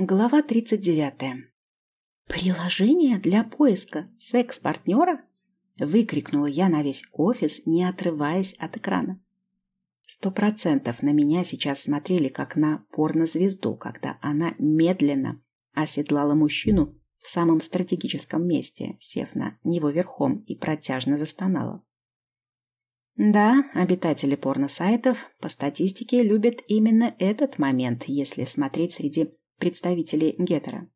Глава 39. «Приложение для поиска секс-партнера?» – выкрикнула я на весь офис, не отрываясь от экрана. Сто процентов на меня сейчас смотрели как на порнозвезду, когда она медленно оседлала мужчину в самом стратегическом месте, сев на него верхом и протяжно застонала. Да, обитатели порно-сайтов по статистике любят именно этот момент, если смотреть среди представителей гетера.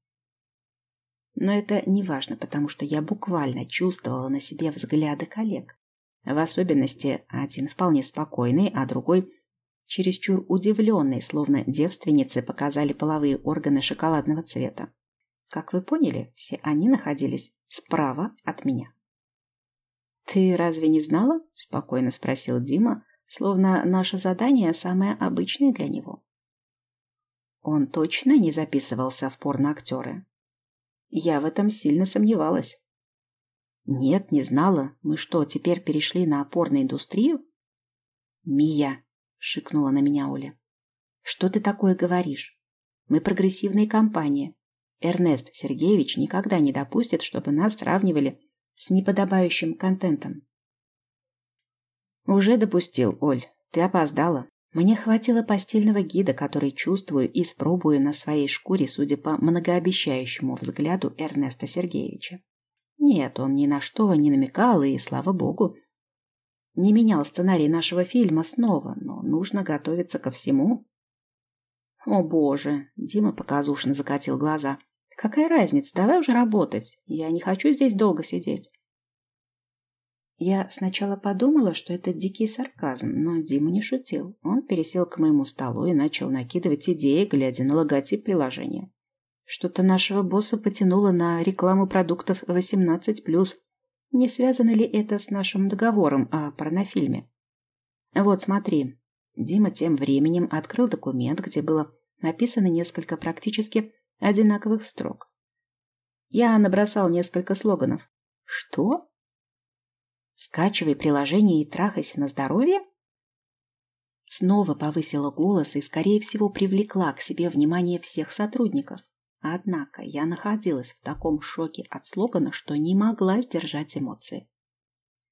Но это не важно, потому что я буквально чувствовала на себе взгляды коллег. В особенности один вполне спокойный, а другой чересчур удивленный, словно девственницы показали половые органы шоколадного цвета. Как вы поняли, все они находились справа от меня. «Ты разве не знала?» – спокойно спросил Дима, словно наше задание самое обычное для него. Он точно не записывался в порноактеры? Я в этом сильно сомневалась. Нет, не знала. Мы что, теперь перешли на порноиндустрию? Мия, шикнула на меня Оля. Что ты такое говоришь? Мы прогрессивная компания. Эрнест Сергеевич никогда не допустит, чтобы нас сравнивали с неподобающим контентом. Уже допустил, Оль. Ты опоздала. Мне хватило постельного гида, который чувствую и спробую на своей шкуре, судя по многообещающему взгляду Эрнеста Сергеевича. Нет, он ни на что не намекал, и, слава богу, не менял сценарий нашего фильма снова, но нужно готовиться ко всему. О боже, Дима показушно закатил глаза. Какая разница, давай уже работать, я не хочу здесь долго сидеть. Я сначала подумала, что это дикий сарказм, но Дима не шутил. Он пересел к моему столу и начал накидывать идеи, глядя на логотип приложения. Что-то нашего босса потянуло на рекламу продуктов 18+. Не связано ли это с нашим договором о порнофильме? Вот, смотри. Дима тем временем открыл документ, где было написано несколько практически одинаковых строк. Я набросал несколько слоганов. Что? Скачивай приложение и трахайся на здоровье? Снова повысила голос и, скорее всего, привлекла к себе внимание всех сотрудников. Однако я находилась в таком шоке от слогана, что не могла сдержать эмоции.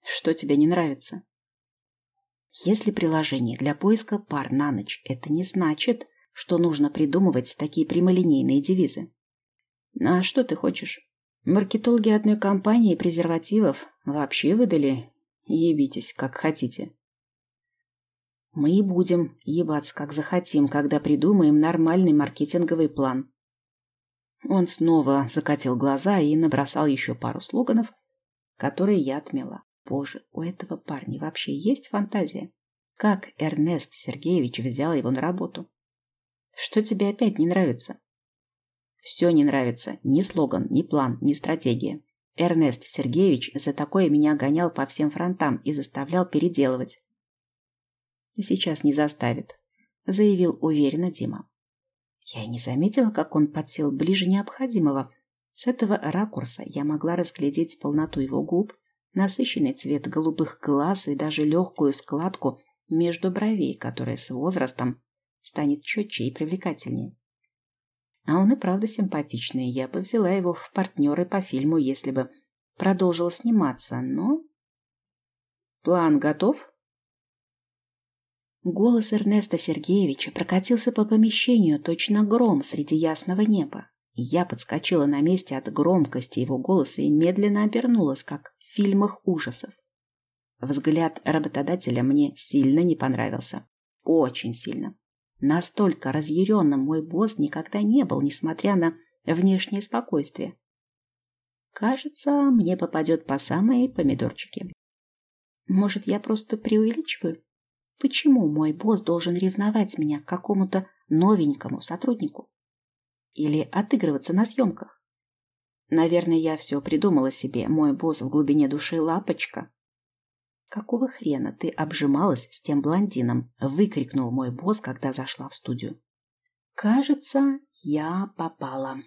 Что тебе не нравится? Если приложение для поиска пар на ночь, это не значит, что нужно придумывать такие прямолинейные девизы. А что ты хочешь? Маркетологи одной компании презервативов вообще выдали «ебитесь, как хотите». Мы и будем ебаться, как захотим, когда придумаем нормальный маркетинговый план. Он снова закатил глаза и набросал еще пару слоганов, которые я отмела. Боже, у этого парня вообще есть фантазия? Как Эрнест Сергеевич взял его на работу? Что тебе опять не нравится? Все не нравится. Ни слоган, ни план, ни стратегия. Эрнест Сергеевич за такое меня гонял по всем фронтам и заставлял переделывать. Сейчас не заставит, заявил уверенно Дима. Я не заметила, как он подсел ближе необходимого. С этого ракурса я могла разглядеть полноту его губ, насыщенный цвет голубых глаз и даже легкую складку между бровей, которая с возрастом станет четче и привлекательнее. А он и правда симпатичный. Я бы взяла его в партнеры по фильму, если бы продолжила сниматься, но... План готов? Голос Эрнеста Сергеевича прокатился по помещению точно гром среди ясного неба. Я подскочила на месте от громкости его голоса и медленно обернулась, как в фильмах ужасов. Взгляд работодателя мне сильно не понравился. Очень сильно. Настолько разъяренным мой босс никогда не был, несмотря на внешнее спокойствие. Кажется, мне попадет по самые помидорчики. Может, я просто преувеличиваю? Почему мой босс должен ревновать меня к какому-то новенькому сотруднику? Или отыгрываться на съемках? Наверное, я все придумала себе. Мой босс в глубине души лапочка. «Какого хрена ты обжималась с тем блондином?» — выкрикнул мой босс, когда зашла в студию. «Кажется, я попала».